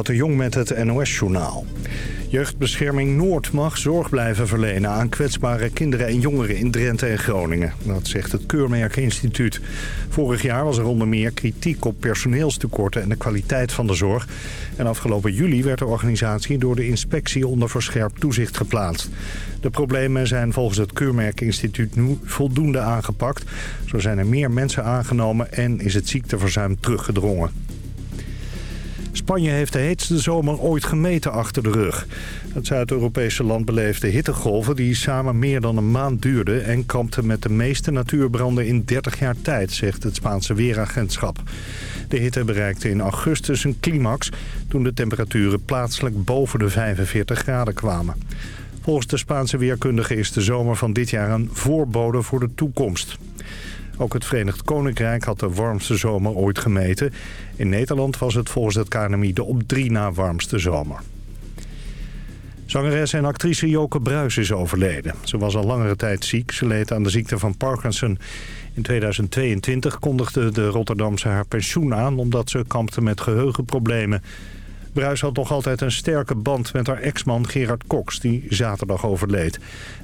Jong met het NOS-journaal. Jeugdbescherming Noord mag zorg blijven verlenen aan kwetsbare kinderen en jongeren in Drenthe en Groningen. Dat zegt het Keurmerkinstituut. Vorig jaar was er onder meer kritiek op personeelstekorten en de kwaliteit van de zorg. En afgelopen juli werd de organisatie door de inspectie onder verscherpt toezicht geplaatst. De problemen zijn volgens het Keurmerkinstituut nu voldoende aangepakt. Zo zijn er meer mensen aangenomen en is het ziekteverzuim teruggedrongen. Spanje heeft de heetste zomer ooit gemeten achter de rug. Het Zuid-Europese land beleefde hittegolven die samen meer dan een maand duurden... en kampte met de meeste natuurbranden in 30 jaar tijd, zegt het Spaanse Weeragentschap. De hitte bereikte in augustus een climax toen de temperaturen plaatselijk boven de 45 graden kwamen. Volgens de Spaanse weerkundige is de zomer van dit jaar een voorbode voor de toekomst. Ook het Verenigd Koninkrijk had de warmste zomer ooit gemeten. In Nederland was het volgens het KNMI de op drie na warmste zomer. Zangeres en actrice Joke Bruis is overleden. Ze was al langere tijd ziek. Ze leed aan de ziekte van Parkinson. In 2022 kondigde de Rotterdamse haar pensioen aan... omdat ze kampte met geheugenproblemen. Bruis had nog altijd een sterke band met haar ex-man Gerard Cox, die zaterdag overleed.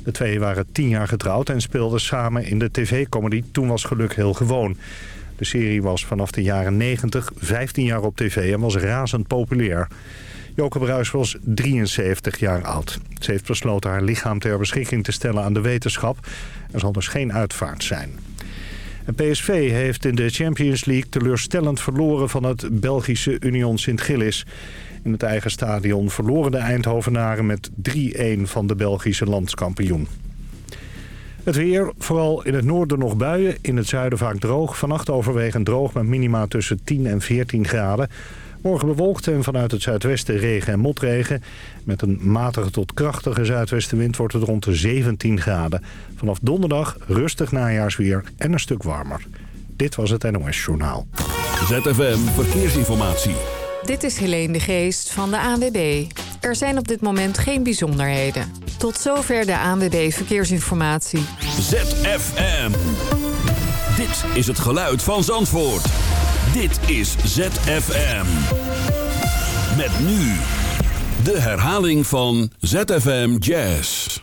De twee waren tien jaar getrouwd en speelden samen in de tv-comedy Toen was geluk heel gewoon. De serie was vanaf de jaren 90 15 jaar op tv en was razend populair. Joke Bruis was 73 jaar oud. Ze heeft besloten haar lichaam ter beschikking te stellen aan de wetenschap. Er zal dus geen uitvaart zijn. PSV heeft in de Champions League teleurstellend verloren van het Belgische Union Sint-Gillis. In het eigen stadion verloren de Eindhovenaren met 3-1 van de Belgische landskampioen. Het weer, vooral in het noorden nog buien, in het zuiden vaak droog. Vannacht overwegend droog met minima tussen 10 en 14 graden. Morgen bewolkt en vanuit het zuidwesten regen en motregen. Met een matige tot krachtige zuidwestenwind wordt het rond de 17 graden. Vanaf donderdag rustig najaarsweer en een stuk warmer. Dit was het NOS Journaal. ZFM Verkeersinformatie. Dit is Helene de Geest van de ANWB. Er zijn op dit moment geen bijzonderheden. Tot zover de ANWB Verkeersinformatie. ZFM. Dit is het geluid van Zandvoort. Dit is ZFM. Met nu de herhaling van ZFM Jazz.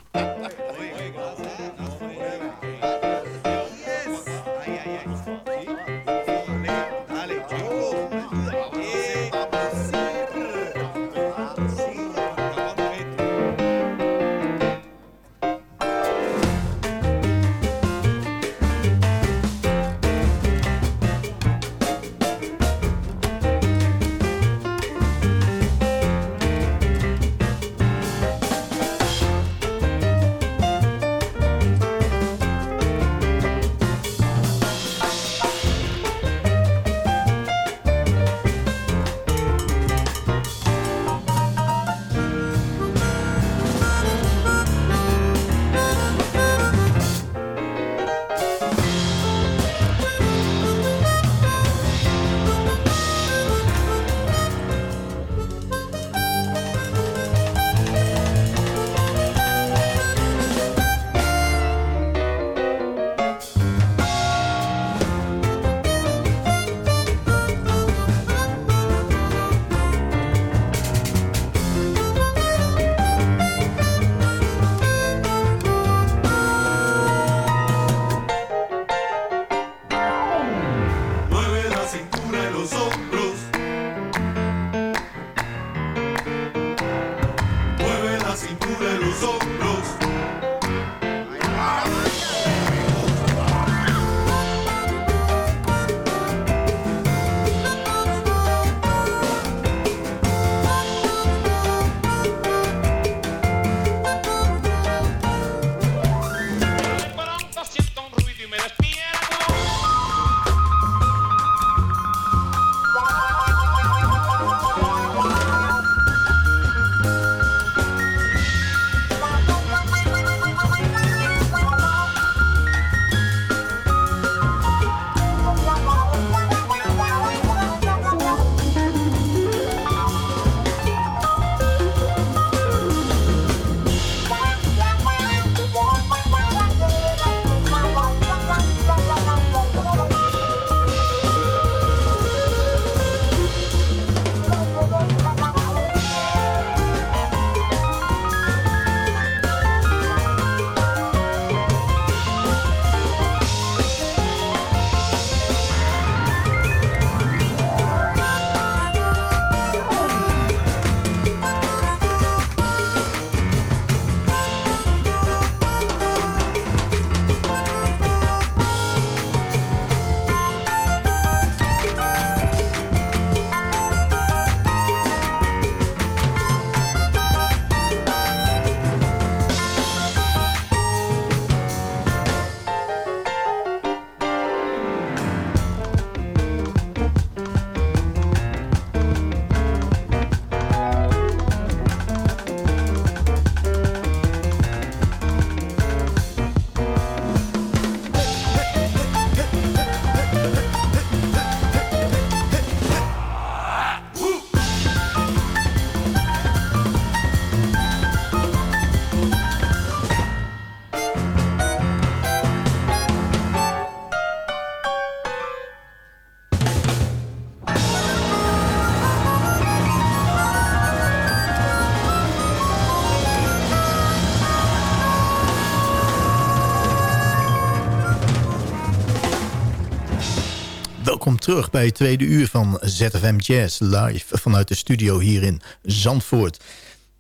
Terug bij het tweede uur van ZFM Jazz live vanuit de studio hier in Zandvoort.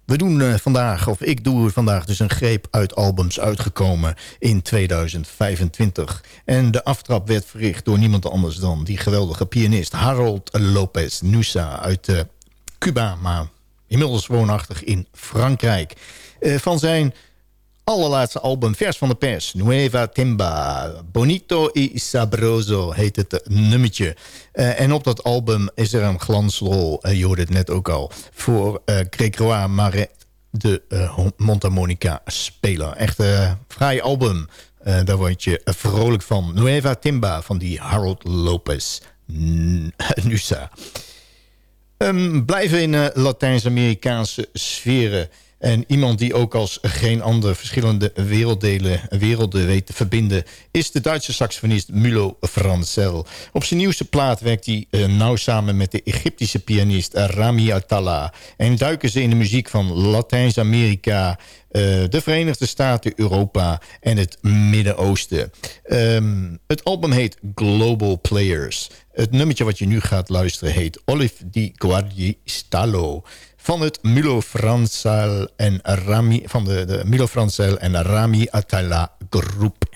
We doen uh, vandaag, of ik doe vandaag dus een greep uit albums uitgekomen in 2025. En de aftrap werd verricht door niemand anders dan die geweldige pianist Harold Lopez Nusa uit uh, Cuba, maar inmiddels woonachtig in Frankrijk. Uh, van zijn allerlaatste album, vers van de pers. Nueva Timba, Bonito y Sabroso heet het nummertje. Uh, en op dat album is er een glansrol, uh, je hoorde het net ook al... voor uh, Grégoire Marais, de mondharmonica-speler. Echt een fraai album. daar word je vrolijk van. Nueva Timba van die Harold Lopez Nusa. Um, blijven in Latijns-Amerikaanse sferen... En iemand die ook als geen ander verschillende werelddelen, werelden weet te verbinden... is de Duitse saxofonist Mulo Francel. Op zijn nieuwste plaat werkt hij uh, nauw samen met de Egyptische pianist Rami Atalla. En duiken ze in de muziek van Latijns-Amerika... Uh, de Verenigde Staten, Europa en het Midden-Oosten. Um, het album heet Global Players. Het nummertje wat je nu gaat luisteren heet Olive di Guardi Stallo van het Milo Francel en Rami, van de, de Milo Francel en Rami Atala groep.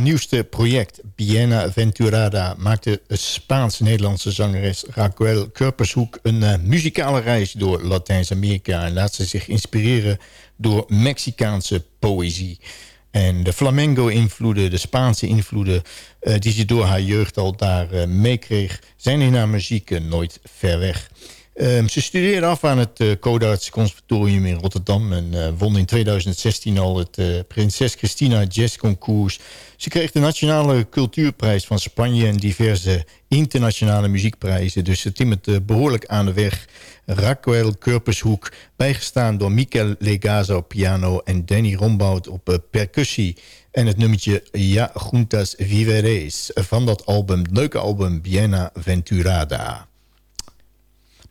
Haar nieuwste project Bienaventurada maakte de Spaans-Nederlandse zangeres Raquel Kurpershoek een eh, muzikale reis door Latijns-Amerika en laat ze zich inspireren door Mexicaanse poëzie. En de flamenco-invloeden, de Spaanse invloeden eh, die ze door haar jeugd al daar eh, meekreeg, zijn in haar muziek nooit ver weg. Ehm, ze studeerde af aan het uh, Codarts Conservatorium in Rotterdam... en eh, won in 2016 al het eh, Prinses Christina Jazz Concours. Ze kreeg de Nationale Cultuurprijs van Spanje... en diverse internationale muziekprijzen. Dus ze timmert eh, behoorlijk aan de weg. Raquel Kurpershoek, bijgestaan door Mikel Legaza op piano... en Danny Rombout op eh, percussie. En het nummertje Ja Juntas Viveres van dat album, leuke album Bienaventurada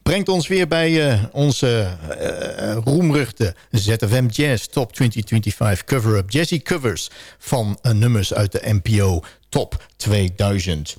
brengt ons weer bij uh, onze uh, roemruchte ZFM Jazz Top 2025 cover-up. Jazzy covers van nummers uit de NPO Top 2000.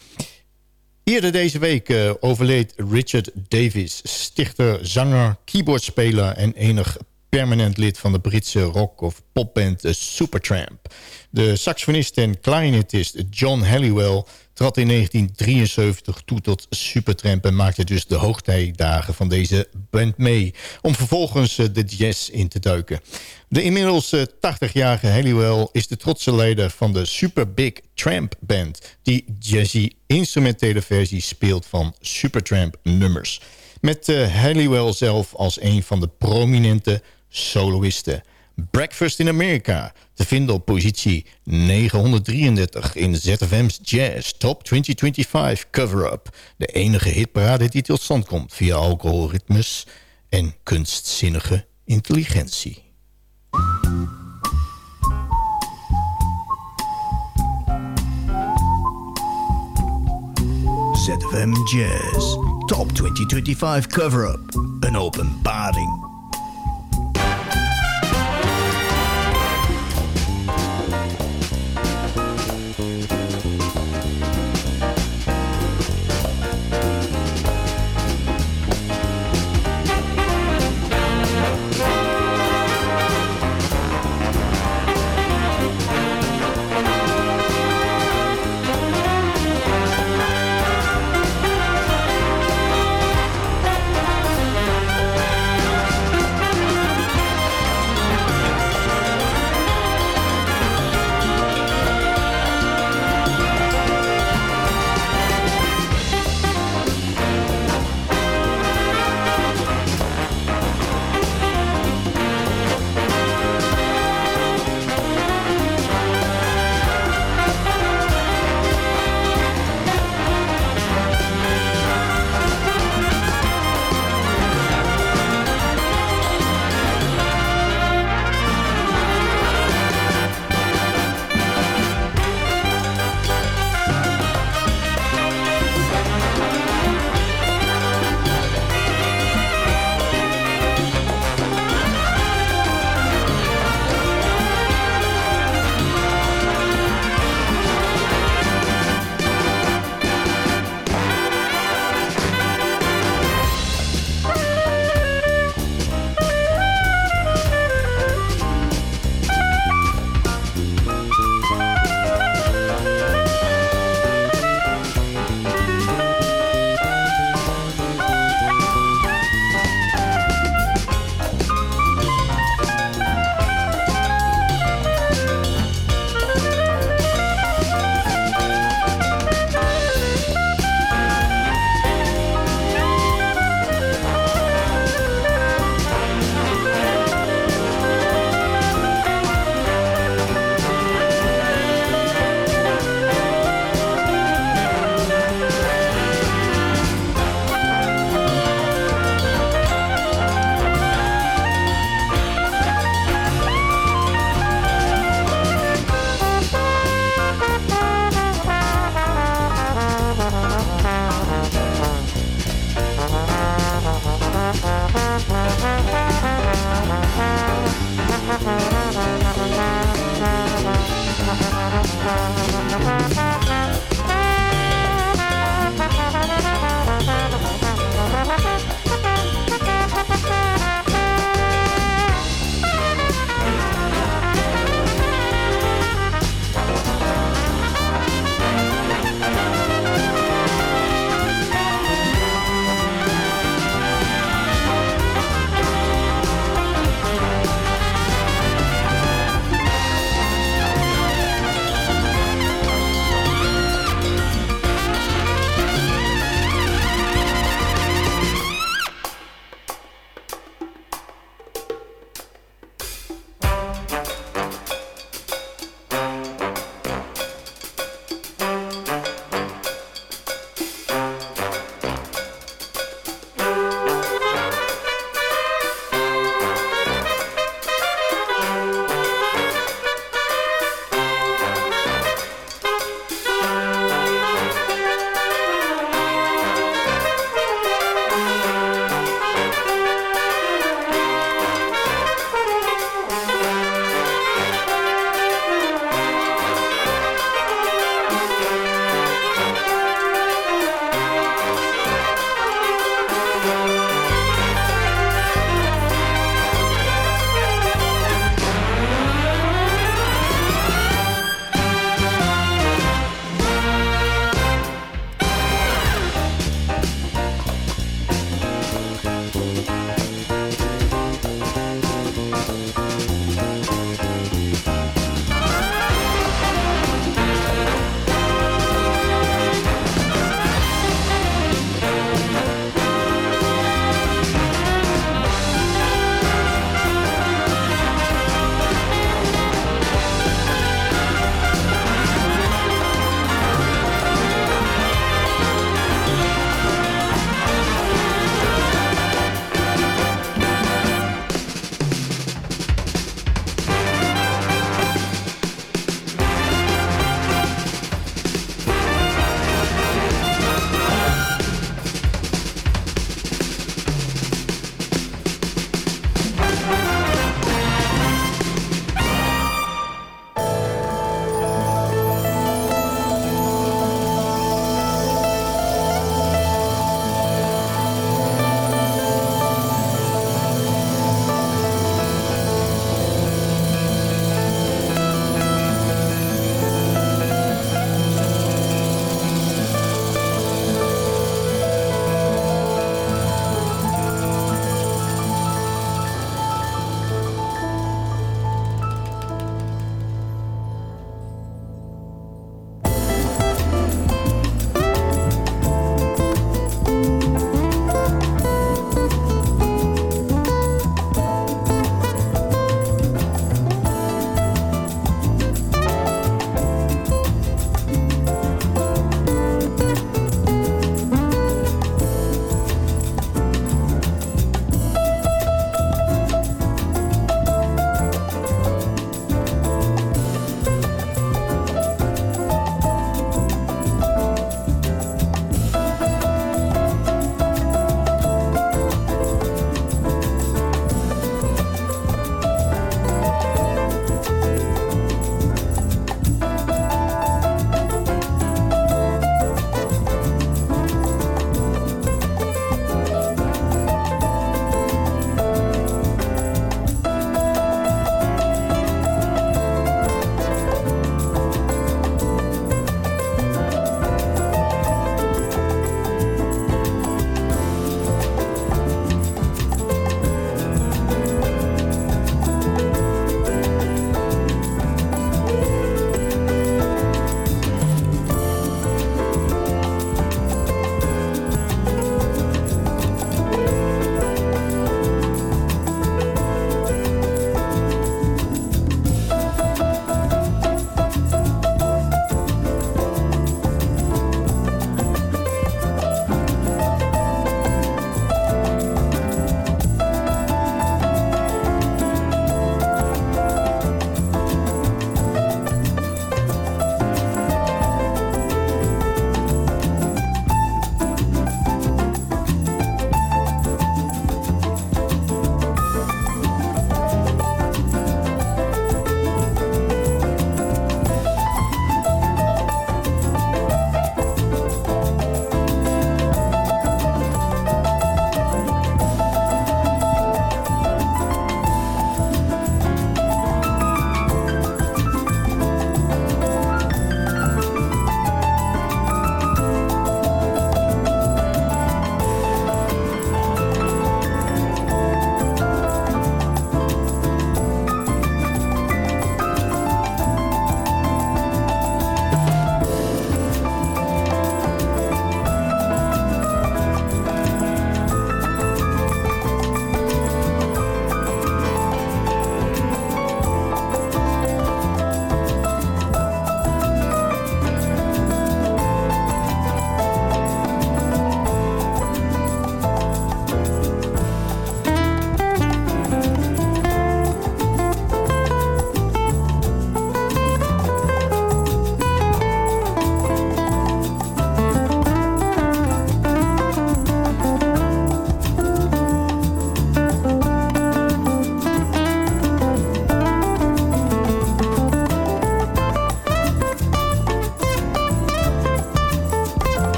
Eerder deze week overleed Richard Davis, stichter, zanger, keyboardspeler en enig permanent lid van de Britse rock- of popband Supertramp. De saxofonist en clarinetist John Halliwell trad in 1973 toe tot Supertramp... en maakte dus de hoogtijdagen van deze band mee... om vervolgens eh, de jazz in te duiken. De inmiddels 80-jarige eh, Halliwell is de trotse leider van de Super Big Tramp Band... die jazzy instrumentele versie speelt van Supertramp nummers... met Halliwell zelf als een van de prominente soloisten... Breakfast in America. Te vinden op positie 933 in ZFM's Jazz Top 2025 Cover-Up. De enige hitparade die tot stand komt via alcoholritmes en kunstzinnige intelligentie. ZFM Jazz Top 2025 Cover-Up. Een openbaring.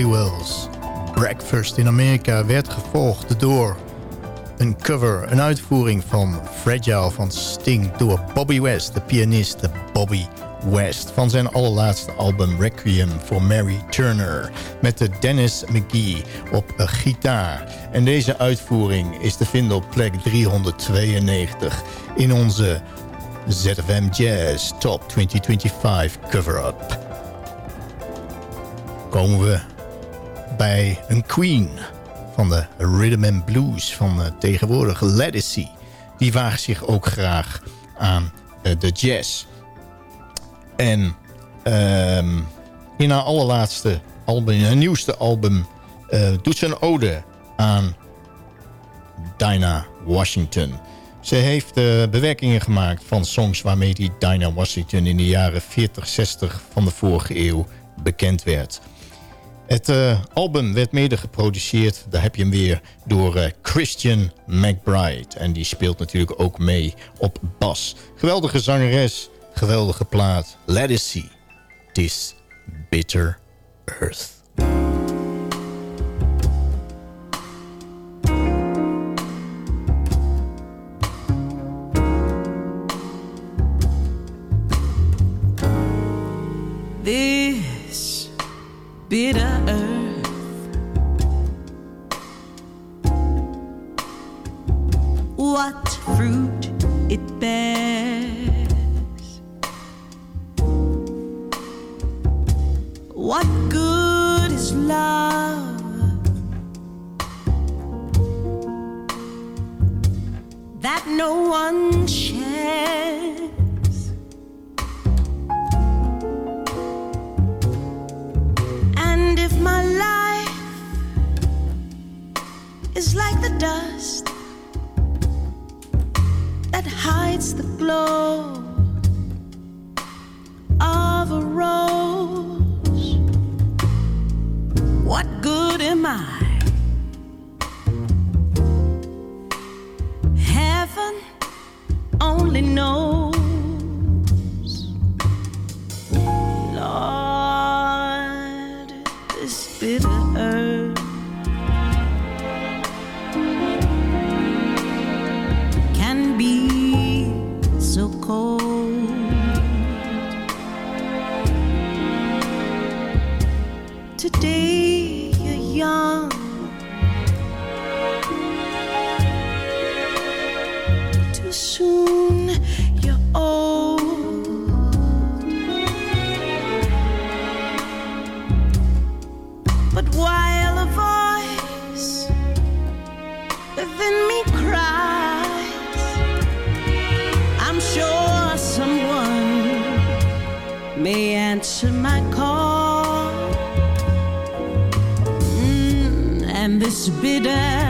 Halliwell's Breakfast in Amerika werd gevolgd door een cover, een uitvoering van Fragile van Sting door Bobby West, de pianist Bobby West van zijn allerlaatste album Requiem for Mary Turner met de Dennis McGee op gitaar. En deze uitvoering is te vinden op plek 392 in onze ZFM Jazz Top 2025 cover-up. Komen we bij een queen van de rhythm and blues van de tegenwoordige Legacy. Die waagt zich ook graag aan eh, de jazz. En ehm, in haar allerlaatste album, in haar nieuwste album... Uh, doet ze een ode aan Dinah Washington. Ze heeft bewerkingen gemaakt van songs waarmee die Dinah Washington... in de jaren 40, 60 van de vorige eeuw bekend werd. Het uh, album werd mede geproduceerd, daar heb je hem weer, door uh, Christian McBride. En die speelt natuurlijk ook mee op bas. Geweldige zangeres, geweldige plaat. Let us see. This Bitter Earth. May answer my call. Mm, and this bitter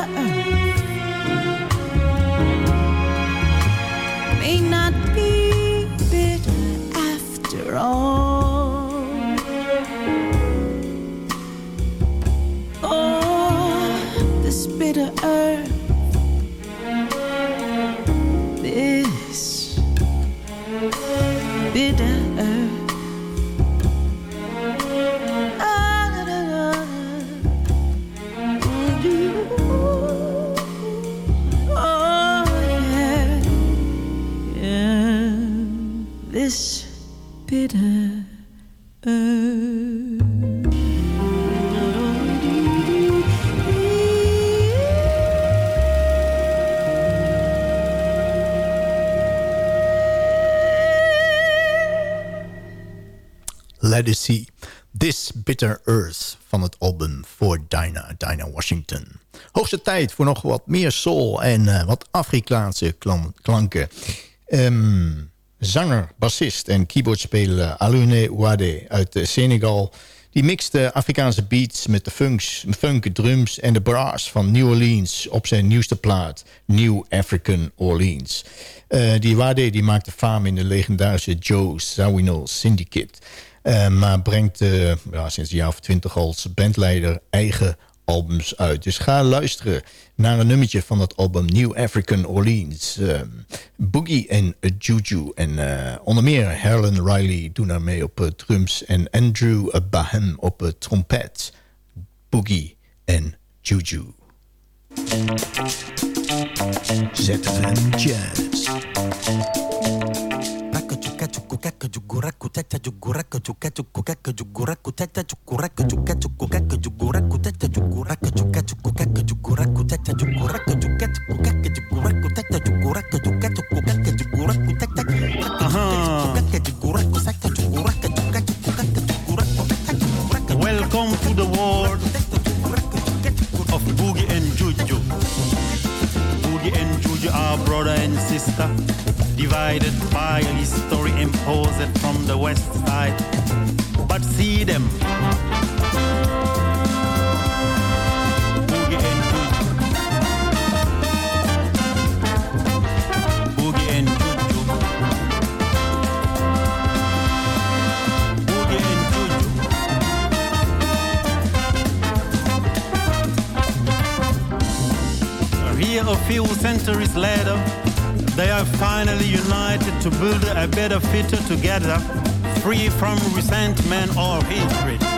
This Bitter Earth van het album voor Dinah, Dinah Washington. Hoogste tijd voor nog wat meer soul en eh, wat Afrikaanse klan- klanken. Ehm, zanger, bassist en keyboardspeler Alune Wade uit eh, Senegal... die mixte Afrikaanse beats met de funks, funk, drums en de brass van New Orleans... op zijn nieuwste plaat, New African Orleans. Eh, die Wade die maakte faam in de legendarische Joe Zawinul Syndicate... Eh, maar brengt eh, ja, sinds een jaar of twintig als bandleider eigen albums uit. Dus ga luisteren naar een nummertje van dat album New African Orleans. Eh, Boogie en Juju. En onder meer Helen Riley doen daar mee op drums. En Andrew Bahem op trompet. Boogie en Juju. ZFM Jazz. Welcome to the world of Boogie and Juju. Boogie and Juju are brother and sister divided by history imposed from the west side. But see them. Boogie and. Boogie and. Boogie and. Here a few centuries later, they are finally united to build a better future together, free from resentment or hatred.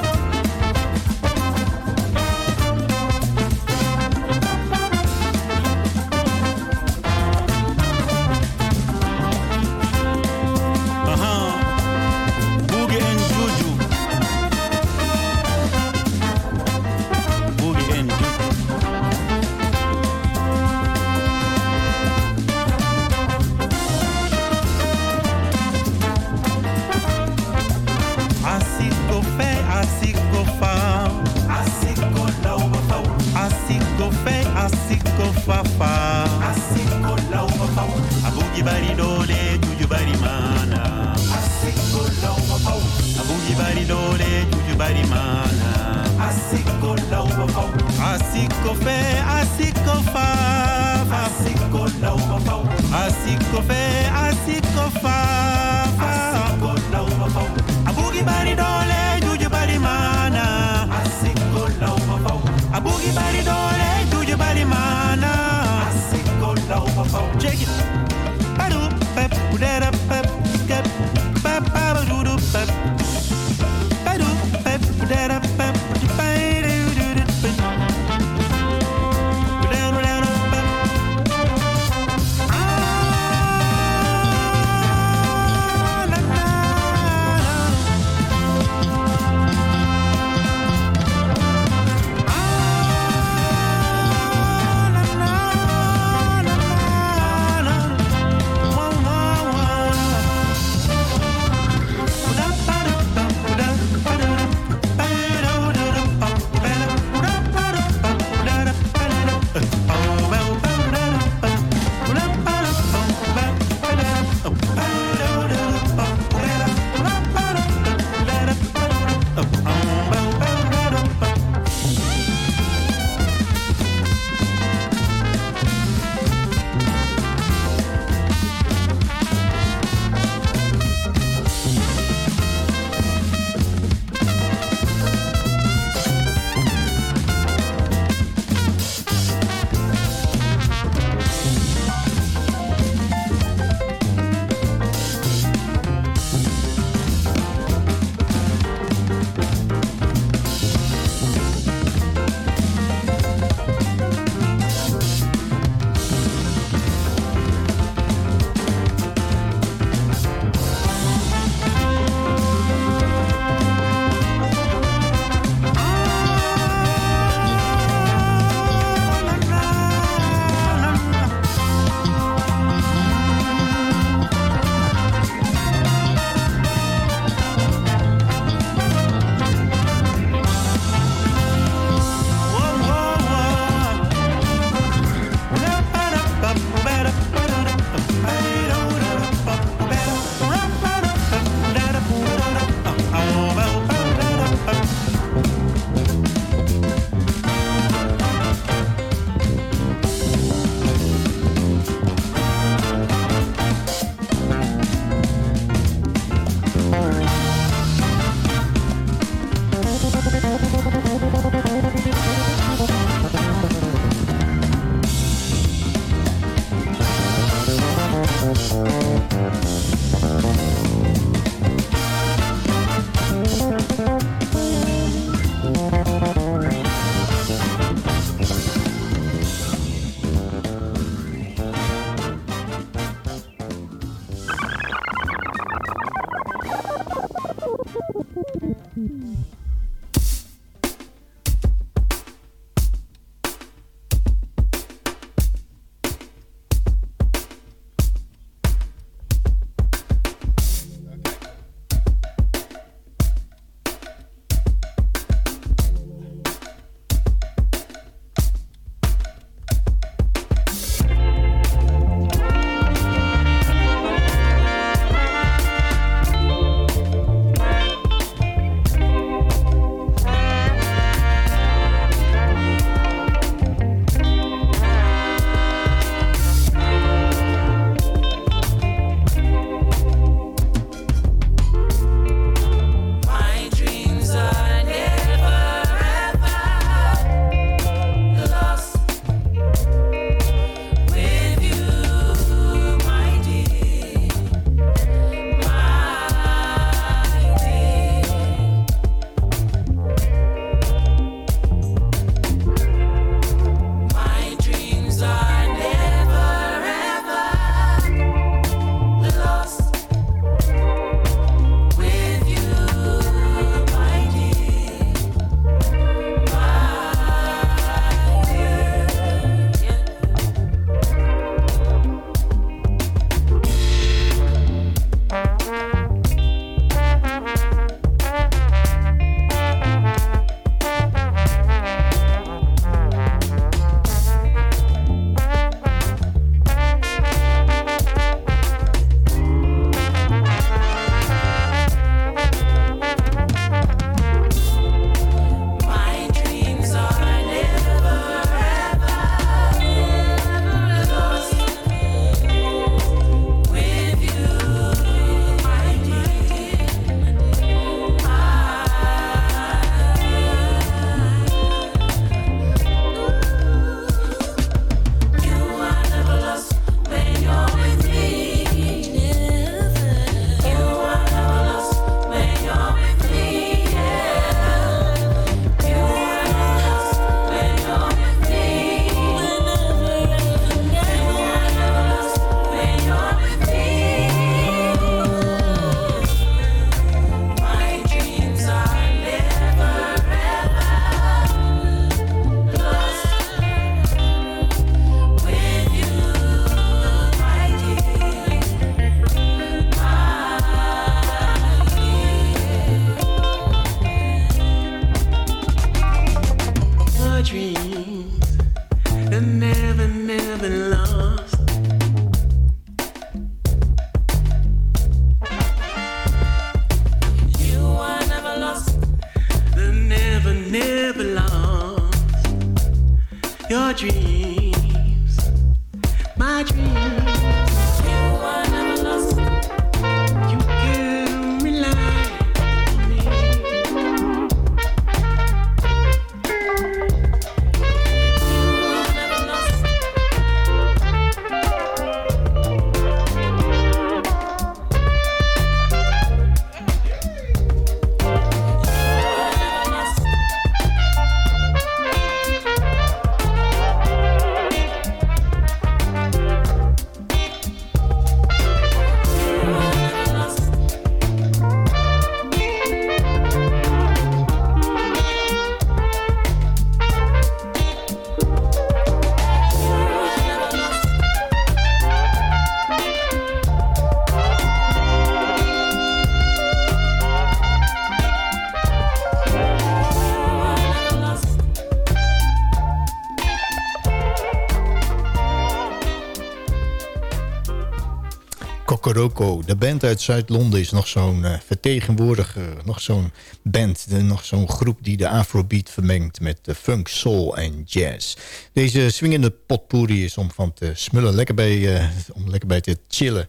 De band uit Zuid-Londen, is nog zo'n eh, vertegenwoordiger. Nog zo'n band, nog zo'n groep die de afrobeat vermengt met de funk, soul en jazz. Deze swingende potpourri is om van te smullen, lekker bij, eh, om lekker bij te chillen.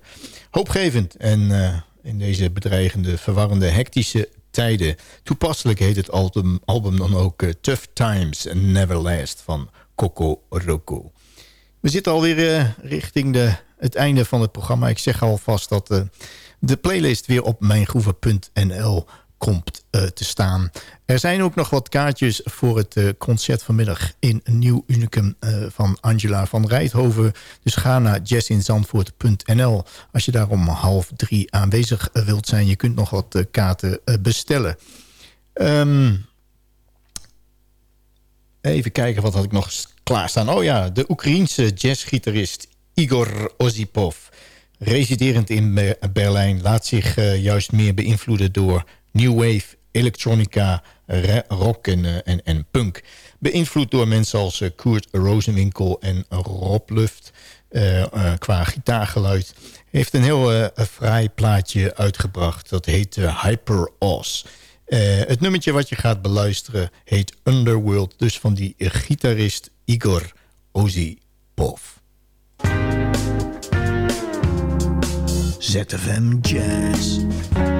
Hoopgevend en eh, in deze bedreigende, verwarrende, hectische tijden. Toepasselijk heet het album, album dan ook eh, Tough Times and Never Last van Kokoroko. We zitten alweer eh, richting de het einde van het programma. Ik zeg alvast dat eh, de playlist weer op mijngroeven.nl komt eh, te staan. Er zijn ook nog wat kaartjes voor het eh, concert vanmiddag in Nieuw Unicum van Angela van Rijthoven. Dus ga naar jazzinzandvoort.nl als je daar om half drie aanwezig wilt zijn. Je kunt nog wat kaarten bestellen. Ehm, even kijken, wat had ik nog klaarstaan? Oh ja, de Oekraïense jazzgitarist Igor Osipov residerend in Be- Berlijn... laat zich eh, juist meer beïnvloeden door new wave, electronica, rock en, eh, en, en punk. Beïnvloed door mensen als eh, Kurt Rosenwinkel en Rob Luft... qua gitaargeluid. Heeft een heel fraai plaatje uitgebracht. Dat heet Hyper Oz. Het nummertje wat je gaat beluisteren heet Underworld. Dus van die gitarist Igor Ozipov. ZFM Jazz.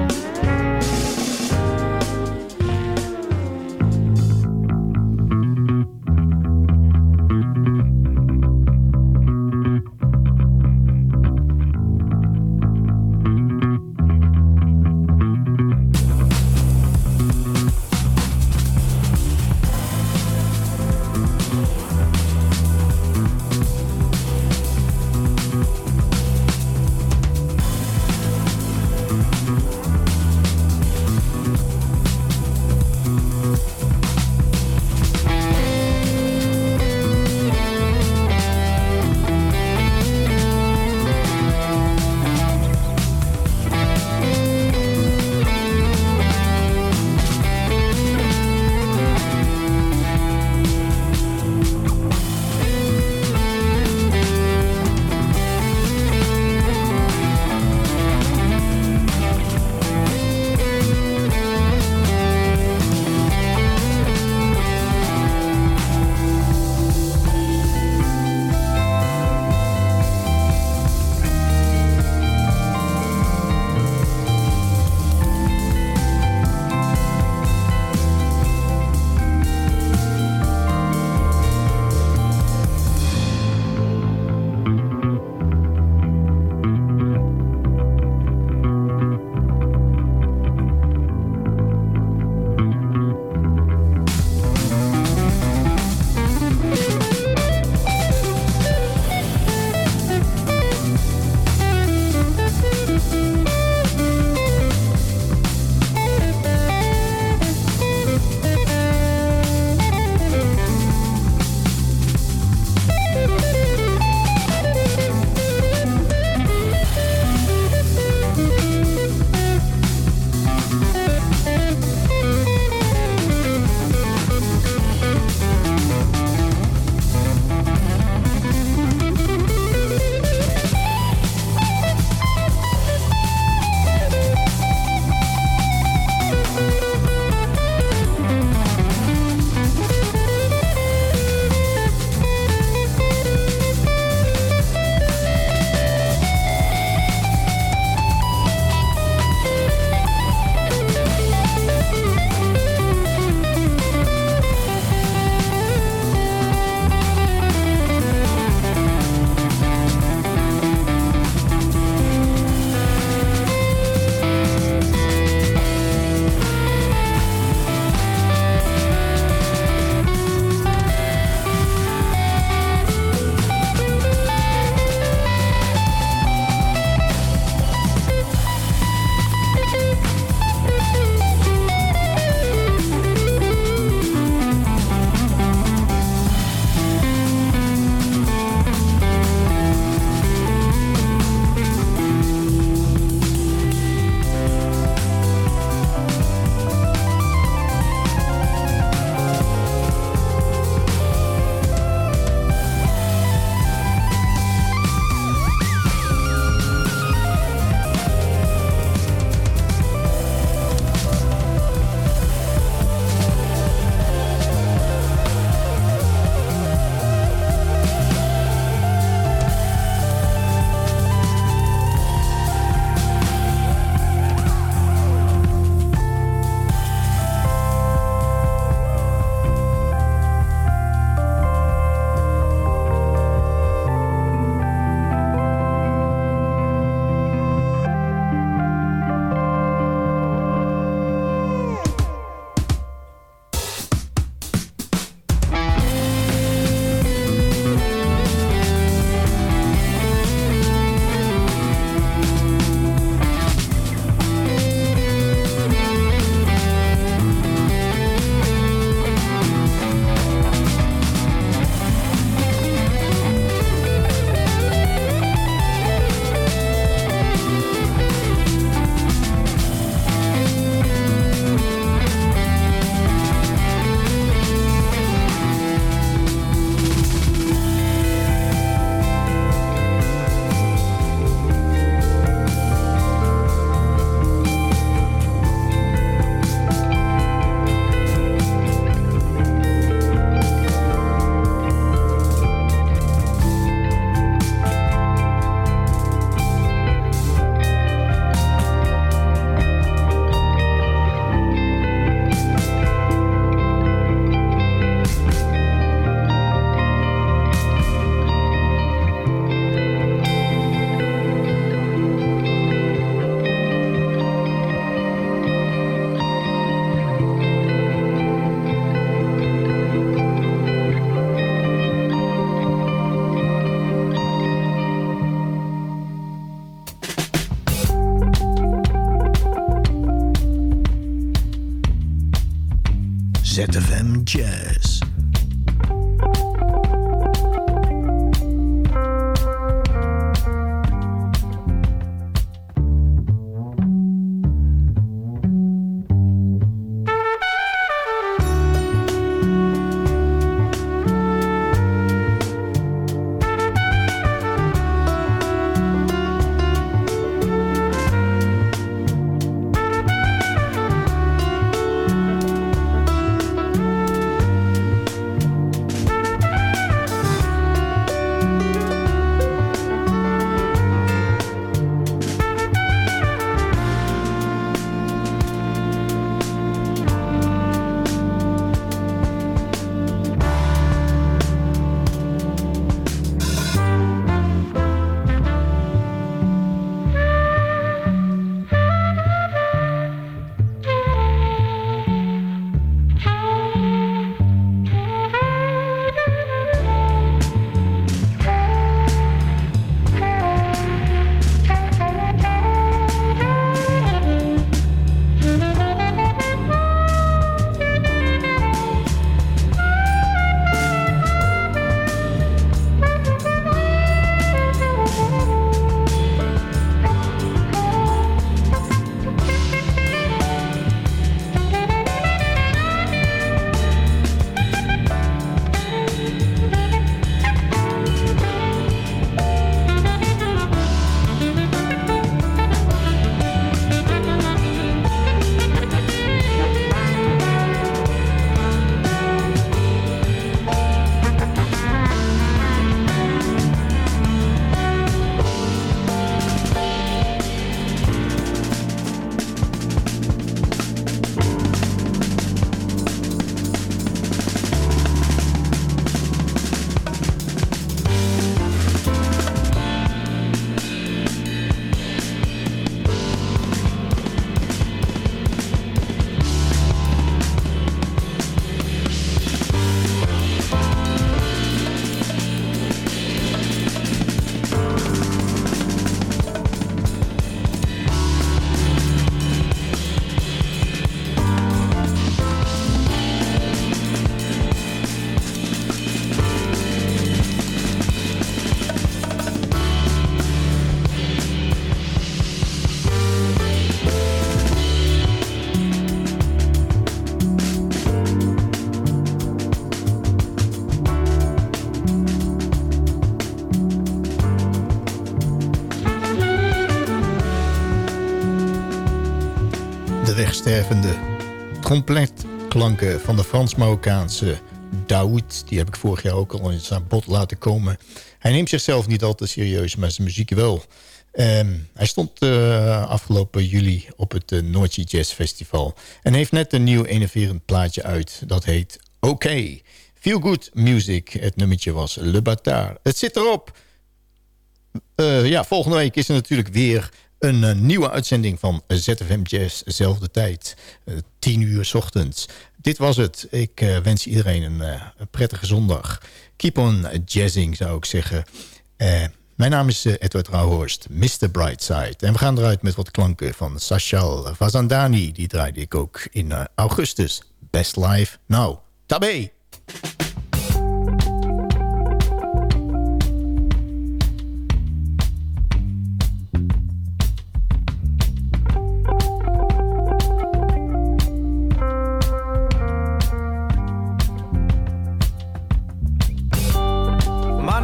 Wegstervende trompetklanken van de Frans-Marokkaanse Daoud. Die heb ik vorig jaar ook al eens aan bod laten komen. Hij neemt zichzelf niet al te serieus, maar zijn muziek wel. Ehm, hij stond eh, afgelopen juli op het uh, Jazz Festival. En heeft net een nieuw enerverend plaatje uit. Dat heet OK. Feel Good Music. Het nummertje was Le Bâtard. Het zit erop. Eh, ja, volgende week is er natuurlijk weer een eh, nieuwe uitzending van ZFM Jazz. Zelfde tijd. eh 10 uur 's ochtends. Dit was het. Ik eh, wens iedereen een, eh, prettige zondag. Keep on jazzing, zou ik zeggen. Eh, mijn naam is eh, Edward Rauhorst, Mr. Brightside. En we gaan eruit met wat klanken van Sachal Vazandani. Die draaide ik ook in eh, augustus. Best Life Now. Tabé!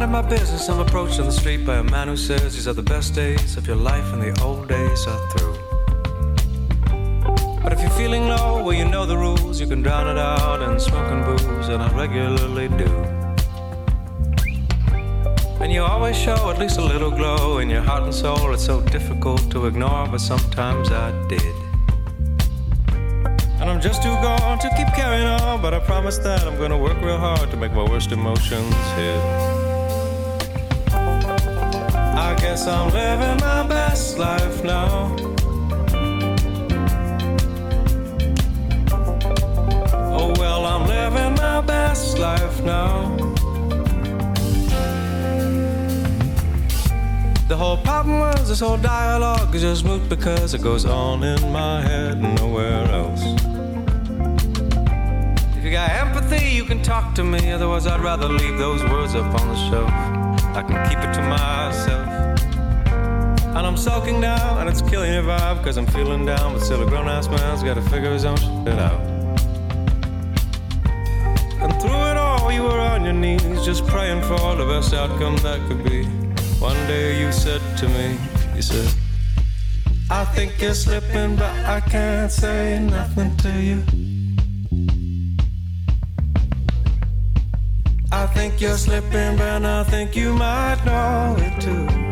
Minding my business, I'm approached on the street by a man who says these are the best days of your life and the old days are through. But if you're feeling low, well, you know the rules. You can drown it out in smoking booze, and I regularly do. And you always show at least a little glow in your heart and soul. It's so difficult to ignore, but sometimes I did. And I'm just too gone to keep carrying on, but I promise that I'm gonna work real hard to make my worst emotions hit. Guess I'm living my best life now. Oh well, I'm living my best life now. The whole problem was this whole dialogue is just moot because it goes on in my head and nowhere else. If you got empathy, you can talk to me. Otherwise, I'd rather leave those words up on the shelf. I can keep it to myself. I'm sulking now, and it's killing your vibe, cause I'm feeling down. But still, a grown ass man's gotta figure his own shit out. And through it all, you were on your knees, just praying for the best outcome that could be. One day you said to me, you said, I think you're slipping, but I can't say nothing to you. I think you're slipping, but I think you might know it too.